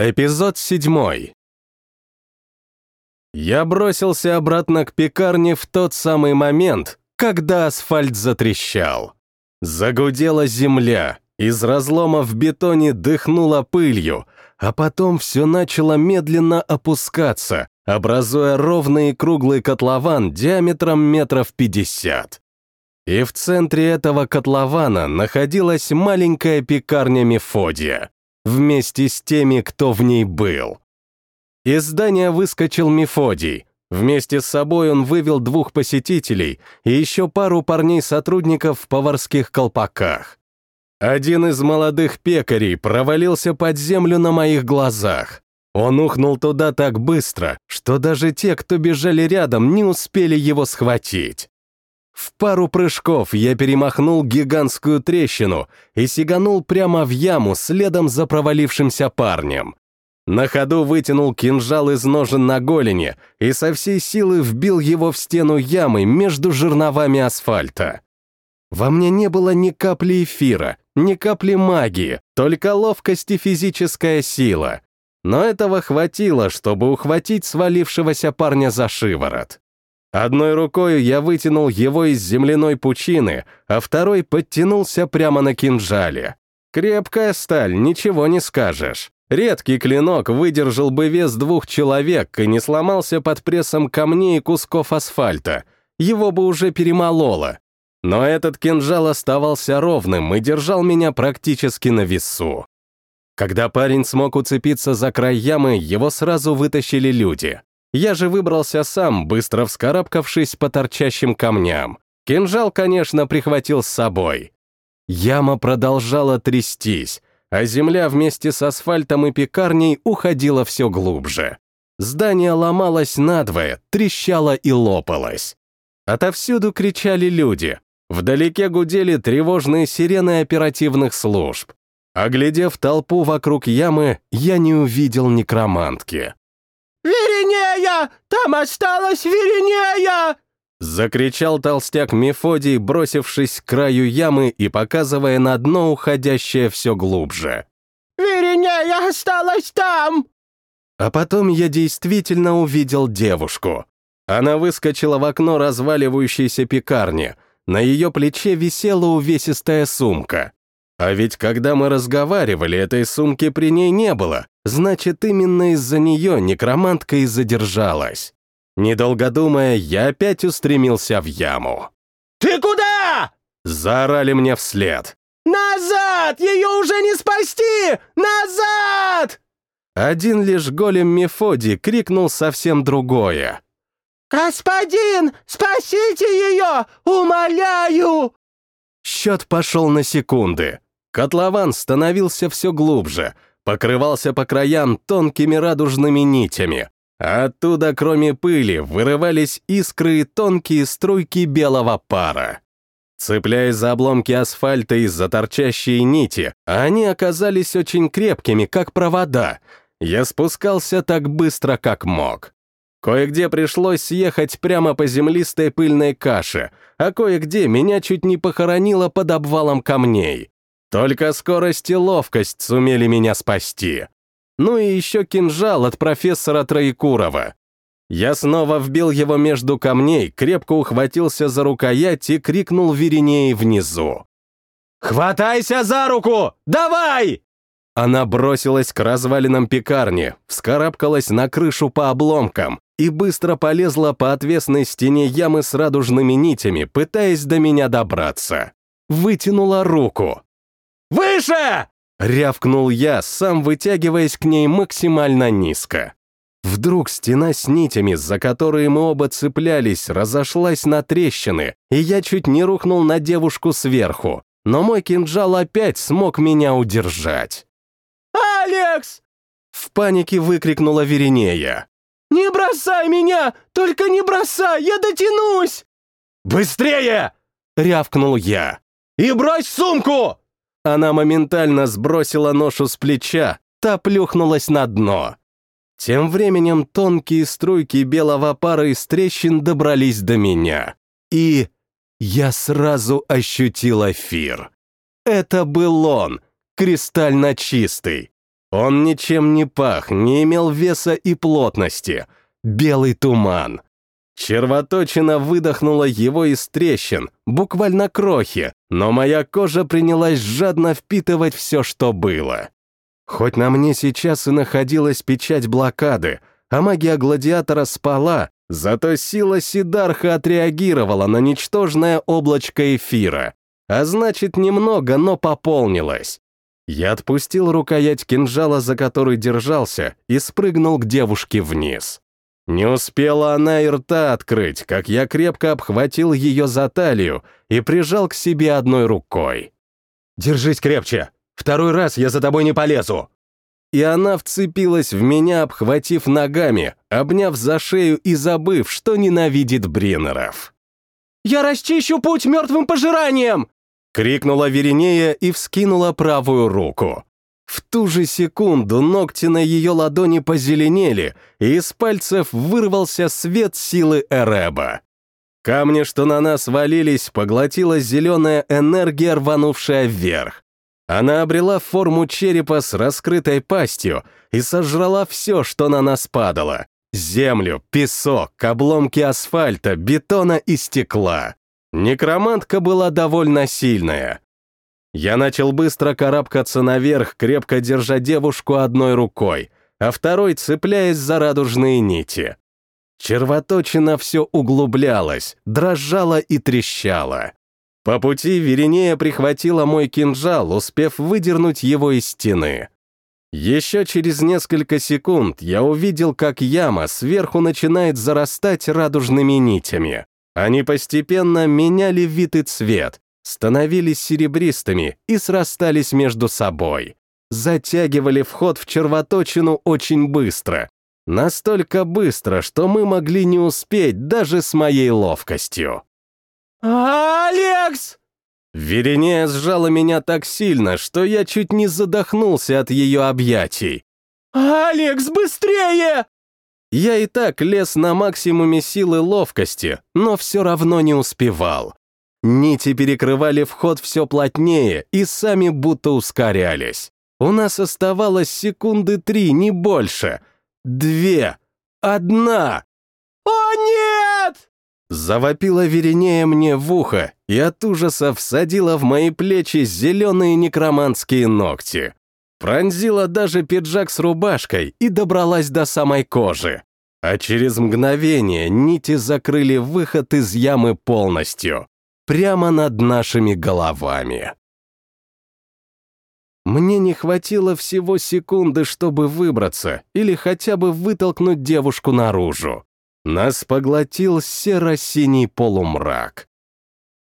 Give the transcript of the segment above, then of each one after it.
Эпизод седьмой. Я бросился обратно к пекарне в тот самый момент, когда асфальт затрещал. Загудела земля, из разлома в бетоне дыхнула пылью, а потом все начало медленно опускаться, образуя ровный и круглый котлован диаметром метров пятьдесят. И в центре этого котлована находилась маленькая пекарня Мефодия, вместе с теми, кто в ней был. Из здания выскочил Мефодий. Вместе с собой он вывел двух посетителей и еще пару парней-сотрудников в поварских колпаках. Один из молодых пекарей провалился под землю на моих глазах. Он ухнул туда так быстро, что даже те, кто бежали рядом, не успели его схватить. В пару прыжков я перемахнул гигантскую трещину и сиганул прямо в яму следом за провалившимся парнем. На ходу вытянул кинжал из ножен на голени и со всей силы вбил его в стену ямы между жерновами асфальта. Во мне не было ни капли эфира, ни капли магии, только ловкость и физическая сила. Но этого хватило, чтобы ухватить свалившегося парня за шиворот. Одной рукой я вытянул его из земляной пучины, а второй подтянулся прямо на кинжале. Крепкая сталь, ничего не скажешь. Редкий клинок выдержал бы вес двух человек и не сломался под прессом камней и кусков асфальта. Его бы уже перемололо. Но этот кинжал оставался ровным и держал меня практически на весу. Когда парень смог уцепиться за край ямы, его сразу вытащили люди. Я же выбрался сам, быстро вскарабкавшись по торчащим камням. Кинжал, конечно, прихватил с собой. Яма продолжала трястись, а земля вместе с асфальтом и пекарней уходила все глубже. Здание ломалось надвое, трещало и лопалось. Отовсюду кричали люди. Вдалеке гудели тревожные сирены оперативных служб. Оглядев толпу вокруг ямы, я не увидел некромантки. «Веринея! Там осталась Веринея!» Закричал толстяк Мефодий, бросившись к краю ямы и показывая на дно уходящее все глубже. «Веринея осталась там!» А потом я действительно увидел девушку. Она выскочила в окно разваливающейся пекарни. На ее плече висела увесистая сумка. А ведь когда мы разговаривали, этой сумки при ней не было. Значит, именно из-за нее некромантка и задержалась. Недолго думая, я опять устремился в яму. «Ты куда?» — заорали мне вслед. «Назад! Ее уже не спасти! Назад!» Один лишь голем Мефодий крикнул совсем другое. «Господин, спасите ее! Умоляю!» Счет пошел на секунды. Котлован становился все глубже, покрывался по краям тонкими радужными нитями. А оттуда, кроме пыли, вырывались искры и тонкие струйки белого пара. Цепляясь за обломки асфальта и за торчащие нити, они оказались очень крепкими, как провода. Я спускался так быстро, как мог. Кое-где пришлось съехать прямо по землистой пыльной каше, а кое-где меня чуть не похоронило под обвалом камней. Только скорость и ловкость сумели меня спасти. Ну и еще кинжал от профессора Троекурова. Я снова вбил его между камней, крепко ухватился за рукоять и крикнул Веринеи внизу. «Хватайся за руку! Давай!» Она бросилась к развалинам пекарни, вскарабкалась на крышу по обломкам и быстро полезла по отвесной стене ямы с радужными нитями, пытаясь до меня добраться. Вытянула руку. «Выше!» — рявкнул я, сам вытягиваясь к ней максимально низко. Вдруг стена с нитями, за которые мы оба цеплялись, разошлась на трещины, и я чуть не рухнул на девушку сверху, но мой кинжал опять смог меня удержать. «Алекс!» — в панике выкрикнула Веринея. «Не бросай меня! Только не бросай! Я дотянусь!» «Быстрее!» — рявкнул я. «И брось сумку!» Она моментально сбросила ношу с плеча, та плюхнулась на дно. Тем временем тонкие струйки белого пара из трещин добрались до меня. И я сразу ощутил эфир. Это был он, кристально чистый. Он ничем не пах, не имел веса и плотности. Белый туман. Червоточина выдохнула его из трещин, буквально крохи, но моя кожа принялась жадно впитывать все, что было. Хоть на мне сейчас и находилась печать блокады, а магия гладиатора спала, зато сила Сидарха отреагировала на ничтожное облачко эфира, а значит, немного, но пополнилась. Я отпустил рукоять кинжала, за который держался, и спрыгнул к девушке вниз. Не успела она и рта открыть, как я крепко обхватил ее за талию и прижал к себе одной рукой. «Держись крепче! Второй раз я за тобой не полезу!» И она вцепилась в меня, обхватив ногами, обняв за шею и забыв, что ненавидит Бриннеров. «Я расчищу путь мертвым пожиранием!» — крикнула Веринея и вскинула правую руку. В ту же секунду ногти на ее ладони позеленели, и из пальцев вырвался свет силы Эреба. Камни, что на нас валились, поглотила зеленая энергия, рванувшая вверх. Она обрела форму черепа с раскрытой пастью и сожрала все, что на нас падало. Землю, песок, обломки асфальта, бетона и стекла. Некромантка была довольно сильная. Я начал быстро карабкаться наверх, крепко держа девушку одной рукой, а второй цепляясь за радужные нити. Червоточина все углублялась, дрожала и трещала. По пути Веринея прихватила мой кинжал, успев выдернуть его из стены. Еще через несколько секунд я увидел, как яма сверху начинает зарастать радужными нитями. Они постепенно меняли вид и цвет, становились серебристыми и срастались между собой. Затягивали вход в червоточину очень быстро. Настолько быстро, что мы могли не успеть даже с моей ловкостью. «Алекс!» Веринея сжала меня так сильно, что я чуть не задохнулся от ее объятий. «Алекс, быстрее!» Я и так лез на максимуме силы ловкости, но все равно не успевал. Нити перекрывали вход все плотнее и сами будто ускорялись. У нас оставалось секунды три, не больше. Две. Одна. «О, нет!» Завопила Веринея мне в ухо и от ужаса всадила в мои плечи зеленые некроманские ногти. Пронзила даже пиджак с рубашкой и добралась до самой кожи. А через мгновение нити закрыли выход из ямы полностью прямо над нашими головами. Мне не хватило всего секунды, чтобы выбраться или хотя бы вытолкнуть девушку наружу. Нас поглотил серо-синий полумрак.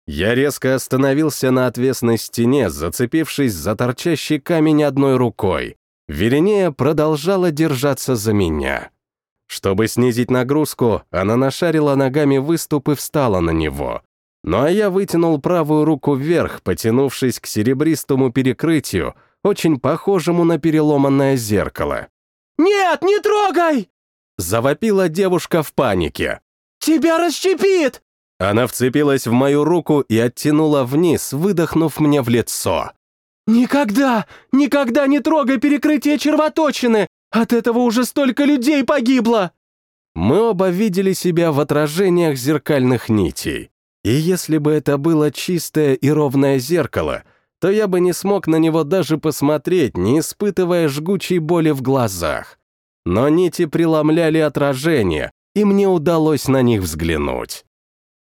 Я резко остановился на отвесной стене, зацепившись за торчащий камень одной рукой. Веренея продолжала держаться за меня. Чтобы снизить нагрузку, она нашарила ногами выступ и встала на него. Ну а я вытянул правую руку вверх, потянувшись к серебристому перекрытию, очень похожему на переломанное зеркало. «Нет, не трогай!» Завопила девушка в панике. «Тебя расщепит!» Она вцепилась в мою руку и оттянула вниз, выдохнув мне в лицо. «Никогда, никогда не трогай перекрытие червоточины! От этого уже столько людей погибло!» Мы оба видели себя в отражениях зеркальных нитей. И если бы это было чистое и ровное зеркало, то я бы не смог на него даже посмотреть, не испытывая жгучей боли в глазах. Но нити преломляли отражение, и мне удалось на них взглянуть.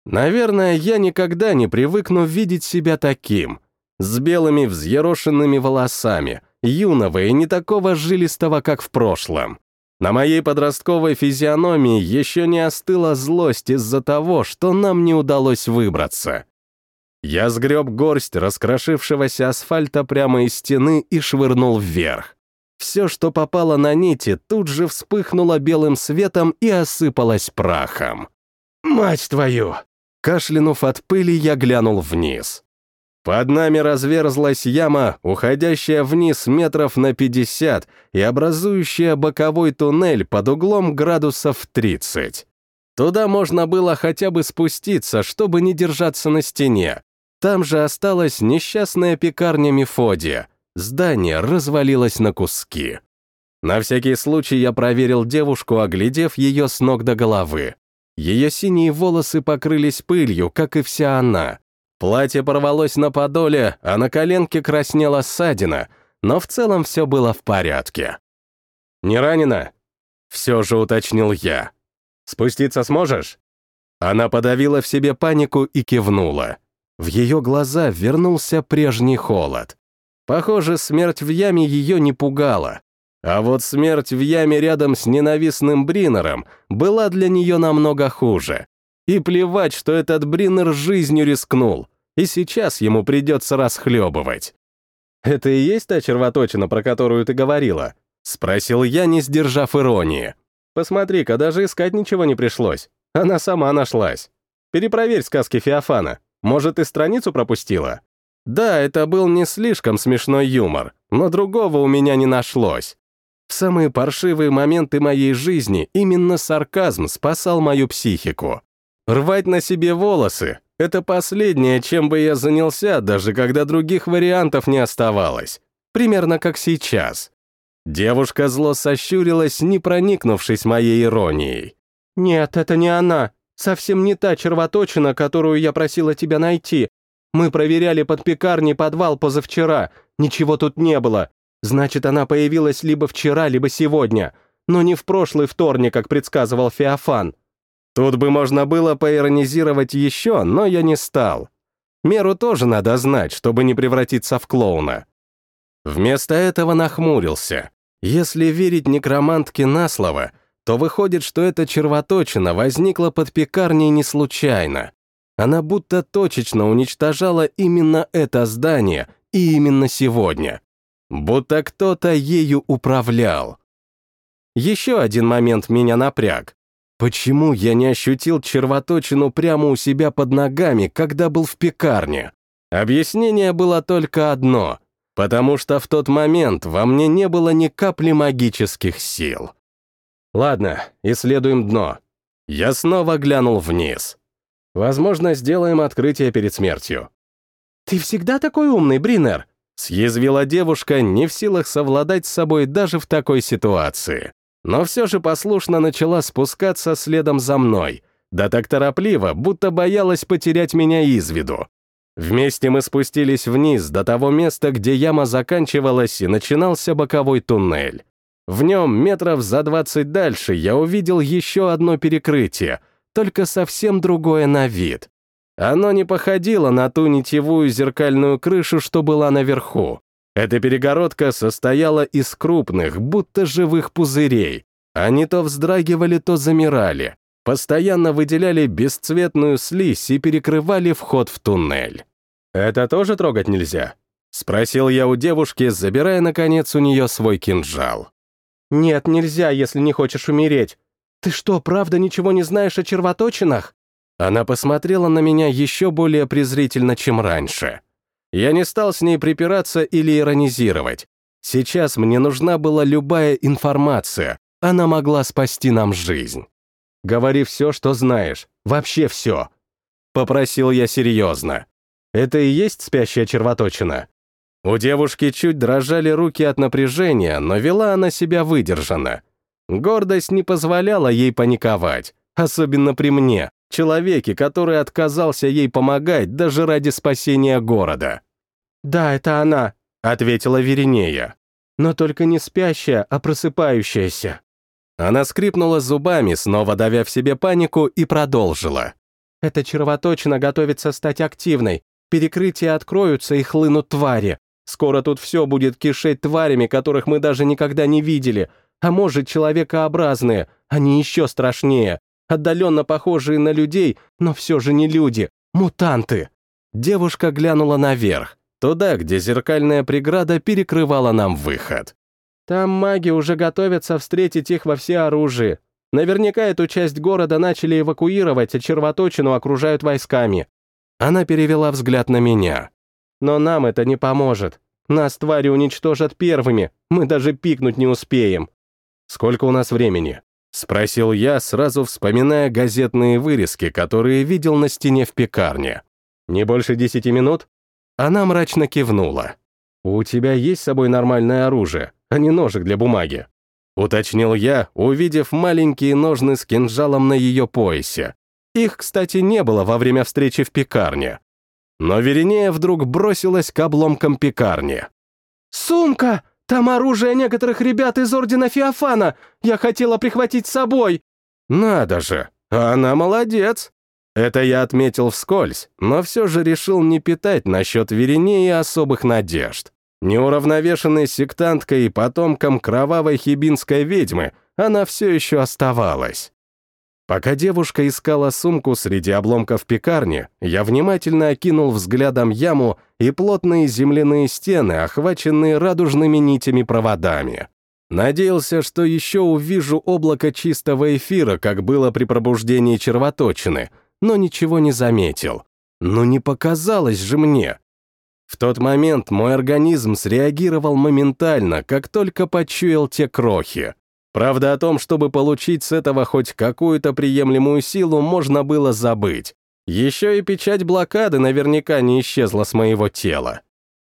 Наверное, я никогда не привыкну видеть себя таким, с белыми взъерошенными волосами, юного и не такого жилистого, как в прошлом. На моей подростковой физиономии еще не остыла злость из-за того, что нам не удалось выбраться. Я сгреб горсть раскрошившегося асфальта прямо из стены и швырнул вверх. Все, что попало на нити, тут же вспыхнуло белым светом и осыпалось прахом. «Мать твою!» Кашлянув от пыли, я глянул вниз. Под нами разверзлась яма, уходящая вниз метров на 50 и образующая боковой туннель под углом градусов 30. Туда можно было хотя бы спуститься, чтобы не держаться на стене. Там же осталась несчастная пекарня Мефодия. здание развалилось на куски. На всякий случай я проверил девушку, оглядев ее с ног до головы. Ее синие волосы покрылись пылью, как и вся она. Платье порвалось на подоле, а на коленке краснела ссадина, но в целом все было в порядке. «Не ранена?» — все же уточнил я. «Спуститься сможешь?» Она подавила в себе панику и кивнула. В ее глаза вернулся прежний холод. Похоже, смерть в яме ее не пугала. А вот смерть в яме рядом с ненавистным Бринером была для нее намного хуже. И плевать, что этот Бринер жизнью рискнул, и сейчас ему придется расхлебывать. «Это и есть та червоточина, про которую ты говорила?» — спросил я, не сдержав иронии. «Посмотри-ка, даже искать ничего не пришлось. Она сама нашлась. Перепроверь сказки Феофана. Может, ты страницу пропустила?» Да, это был не слишком смешной юмор, но другого у меня не нашлось. В самые паршивые моменты моей жизни именно сарказм спасал мою психику. Рвать на себе волосы — это последнее, чем бы я занялся, даже когда других вариантов не оставалось. Примерно как сейчас. Девушка зло сощурилась, не проникнувшись моей иронией. «Нет, это не она. Совсем не та червоточина, которую я просила тебя найти. Мы проверяли под пекарней подвал позавчера. Ничего тут не было. Значит, она появилась либо вчера, либо сегодня. Но не в прошлый вторник, как предсказывал Феофан. Тут бы можно было поиронизировать еще, но я не стал. Меру тоже надо знать, чтобы не превратиться в клоуна. Вместо этого нахмурился. Если верить некромантке на слово, то выходит, что эта червоточина возникла под пекарней не случайно. Она будто точечно уничтожала именно это здание и именно сегодня. Будто кто-то ею управлял. Еще один момент меня напряг. Почему я не ощутил червоточину прямо у себя под ногами, когда был в пекарне? Объяснение было только одно — потому что в тот момент во мне не было ни капли магических сил. Ладно, исследуем дно. Я снова глянул вниз. Возможно, сделаем открытие перед смертью. «Ты всегда такой умный, Бринер!» Съязвила девушка, не в силах совладать с собой даже в такой ситуации. Но все же послушно начала спускаться следом за мной, да так торопливо, будто боялась потерять меня из виду. Вместе мы спустились вниз до того места, где яма заканчивалась и начинался боковой туннель. В нем метров за двадцать дальше я увидел еще одно перекрытие, только совсем другое на вид. Оно не походило на ту нитевую зеркальную крышу, что была наверху. Эта перегородка состояла из крупных, будто живых пузырей. Они то вздрагивали, то замирали постоянно выделяли бесцветную слизь и перекрывали вход в туннель. «Это тоже трогать нельзя?» — спросил я у девушки, забирая, наконец, у нее свой кинжал. «Нет, нельзя, если не хочешь умереть. Ты что, правда ничего не знаешь о червоточинах?» Она посмотрела на меня еще более презрительно, чем раньше. Я не стал с ней припираться или иронизировать. Сейчас мне нужна была любая информация, она могла спасти нам жизнь. Говори все, что знаешь, вообще все. Попросил я серьезно. Это и есть спящая червоточина? У девушки чуть дрожали руки от напряжения, но вела она себя выдержанно. Гордость не позволяла ей паниковать, особенно при мне, человеке, который отказался ей помогать даже ради спасения города. «Да, это она», — ответила Веринея. «Но только не спящая, а просыпающаяся». Она скрипнула зубами, снова давя в себе панику, и продолжила. «Эта червоточина готовится стать активной. Перекрытия откроются и хлынут твари. Скоро тут все будет кишеть тварями, которых мы даже никогда не видели. А может, человекообразные. Они еще страшнее. Отдаленно похожие на людей, но все же не люди. Мутанты». Девушка глянула наверх, туда, где зеркальная преграда перекрывала нам выход. Там маги уже готовятся встретить их во всеоружии. Наверняка эту часть города начали эвакуировать, а червоточину окружают войсками. Она перевела взгляд на меня. Но нам это не поможет. Нас твари уничтожат первыми, мы даже пикнуть не успеем. Сколько у нас времени? Спросил я, сразу вспоминая газетные вырезки, которые видел на стене в пекарне. Не больше десяти минут? Она мрачно кивнула. «У тебя есть с собой нормальное оружие, а не ножик для бумаги?» Уточнил я, увидев маленькие ножны с кинжалом на ее поясе. Их, кстати, не было во время встречи в пекарне. Но Веринея вдруг бросилась к обломкам пекарни. «Сумка! Там оружие некоторых ребят из Ордена Феофана! Я хотела прихватить с собой!» «Надо же! Она молодец!» Это я отметил вскользь, но все же решил не питать насчет Веринеи особых надежд. Неуравновешенной сектанткой и потомком кровавой хибинской ведьмы она все еще оставалась. Пока девушка искала сумку среди обломков пекарни, я внимательно окинул взглядом яму и плотные земляные стены, охваченные радужными нитями-проводами. Надеялся, что еще увижу облако чистого эфира, как было при пробуждении червоточины, но ничего не заметил. Но не показалось же мне. В тот момент мой организм среагировал моментально, как только почуял те крохи. Правда, о том, чтобы получить с этого хоть какую-то приемлемую силу, можно было забыть. Еще и печать блокады наверняка не исчезла с моего тела.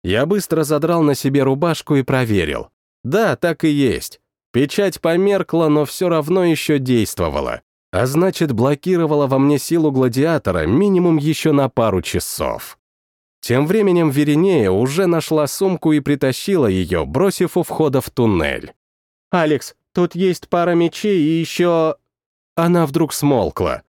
Я быстро задрал на себе рубашку и проверил. Да, так и есть. Печать померкла, но все равно еще действовала. А значит, блокировала во мне силу гладиатора минимум еще на пару часов. Тем временем Веринея уже нашла сумку и притащила ее, бросив у входа в туннель. «Алекс, тут есть пара мечей и еще...» Она вдруг смолкла.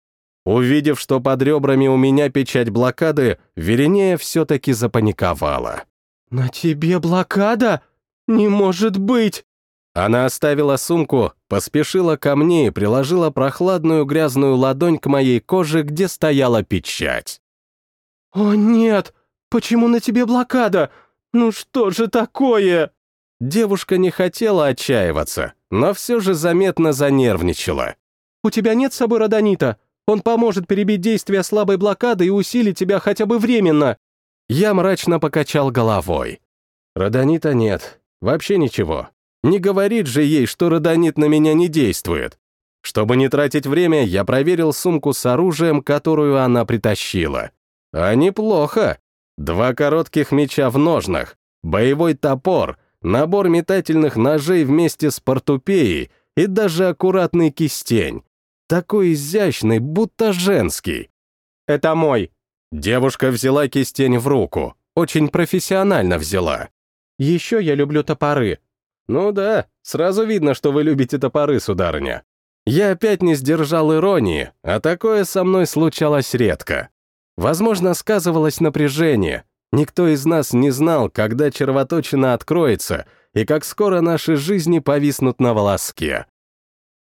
Увидев, что под ребрами у меня печать блокады, Веринея все-таки запаниковала. «На тебе блокада? Не может быть!» Она оставила сумку, поспешила ко мне и приложила прохладную грязную ладонь к моей коже, где стояла печать. «О нет! «Почему на тебе блокада? Ну что же такое?» Девушка не хотела отчаиваться, но все же заметно занервничала. «У тебя нет с собой родонита? Он поможет перебить действие слабой блокады и усилить тебя хотя бы временно». Я мрачно покачал головой. «Родонита нет. Вообще ничего. Не говорит же ей, что родонит на меня не действует. Чтобы не тратить время, я проверил сумку с оружием, которую она притащила. А неплохо. Два коротких меча в ножнах, боевой топор, набор метательных ножей вместе с портупеей и даже аккуратный кистень. Такой изящный, будто женский. «Это мой». Девушка взяла кистень в руку, очень профессионально взяла. «Еще я люблю топоры». «Ну да, сразу видно, что вы любите топоры, сударыня». Я опять не сдержал иронии, а такое со мной случалось редко. Возможно, сказывалось напряжение. Никто из нас не знал, когда червоточина откроется и как скоро наши жизни повиснут на волоске.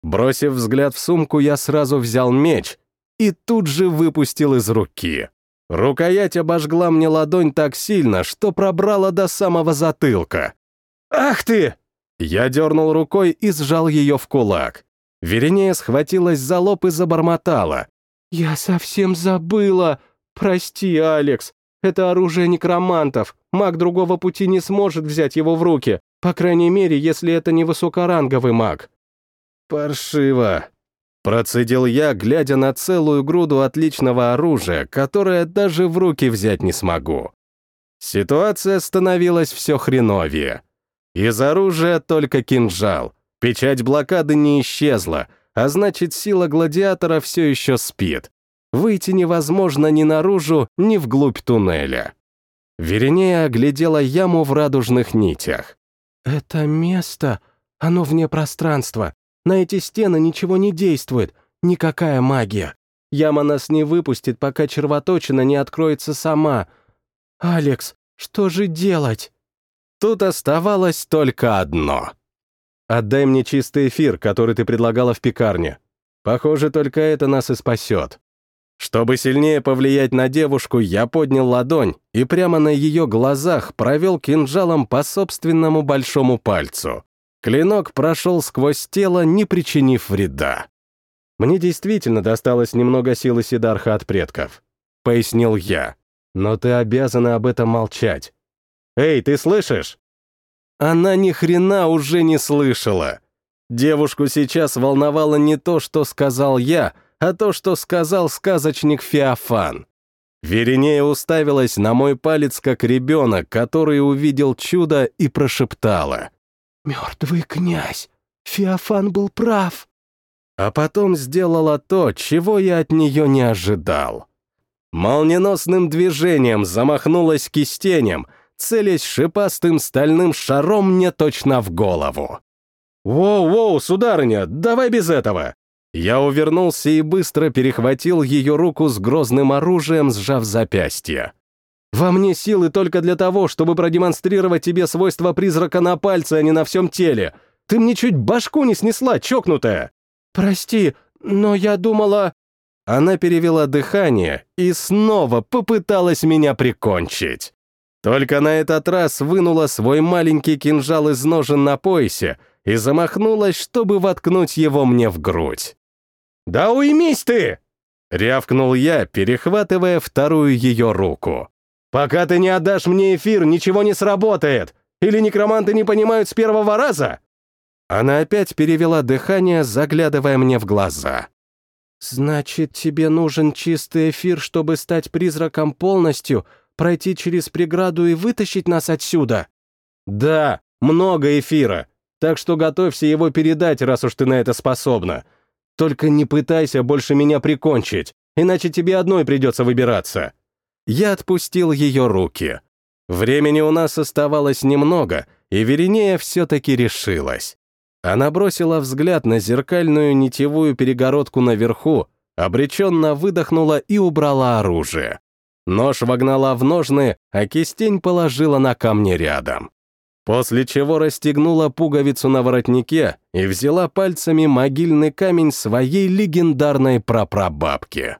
Бросив взгляд в сумку, я сразу взял меч и тут же выпустил из руки. Рукоять обожгла мне ладонь так сильно, что пробрала до самого затылка. «Ах ты!» Я дернул рукой и сжал ее в кулак. Веренея схватилась за лоб и забормотала. «Я совсем забыла! «Прости, Алекс, это оружие некромантов. Маг другого пути не сможет взять его в руки, по крайней мере, если это не высокоранговый маг». «Паршиво», — процедил я, глядя на целую груду отличного оружия, которое даже в руки взять не смогу. Ситуация становилась все хреновее. Из оружия только кинжал. Печать блокады не исчезла, а значит, сила гладиатора все еще спит. Выйти невозможно ни наружу, ни вглубь туннеля. Веренея оглядела яму в радужных нитях. «Это место, оно вне пространства. На эти стены ничего не действует, никакая магия. Яма нас не выпустит, пока червоточина не откроется сама. Алекс, что же делать?» Тут оставалось только одно. «Отдай мне чистый эфир, который ты предлагала в пекарне. Похоже, только это нас и спасет». Чтобы сильнее повлиять на девушку, я поднял ладонь и прямо на ее глазах провел кинжалом по собственному большому пальцу. Клинок прошел сквозь тело, не причинив вреда. «Мне действительно досталось немного силы Сидарха от предков», — пояснил я. «Но ты обязана об этом молчать. Эй, ты слышишь?» Она ни хрена уже не слышала. Девушку сейчас волновало не то, что сказал я, а то, что сказал сказочник Феофан. Веринея уставилась на мой палец, как ребенок, который увидел чудо и прошептала. «Мертвый князь! Феофан был прав!» А потом сделала то, чего я от нее не ожидал. Молниеносным движением замахнулась кистенем, целясь шипастым стальным шаром мне точно в голову. «Воу-воу, сударыня, давай без этого!» Я увернулся и быстро перехватил ее руку с грозным оружием, сжав запястье. «Во мне силы только для того, чтобы продемонстрировать тебе свойства призрака на пальце, а не на всем теле. Ты мне чуть башку не снесла, чокнутая!» «Прости, но я думала...» Она перевела дыхание и снова попыталась меня прикончить. Только на этот раз вынула свой маленький кинжал из ножен на поясе и замахнулась, чтобы воткнуть его мне в грудь. «Да уймись ты!» — рявкнул я, перехватывая вторую ее руку. «Пока ты не отдашь мне эфир, ничего не сработает! Или некроманты не понимают с первого раза?» Она опять перевела дыхание, заглядывая мне в глаза. «Значит, тебе нужен чистый эфир, чтобы стать призраком полностью, пройти через преграду и вытащить нас отсюда?» «Да, много эфира, так что готовься его передать, раз уж ты на это способна. Только не пытайся больше меня прикончить, иначе тебе одной придется выбираться». Я отпустил ее руки. Времени у нас оставалось немного, и Веринея все-таки решилась. Она бросила взгляд на зеркальную нитевую перегородку наверху, обреченно выдохнула и убрала оружие. Нож вогнала в ножны, а кистень положила на камни рядом. После чего расстегнула пуговицу на воротнике и взяла пальцами могильный камень своей легендарной прапрабабки.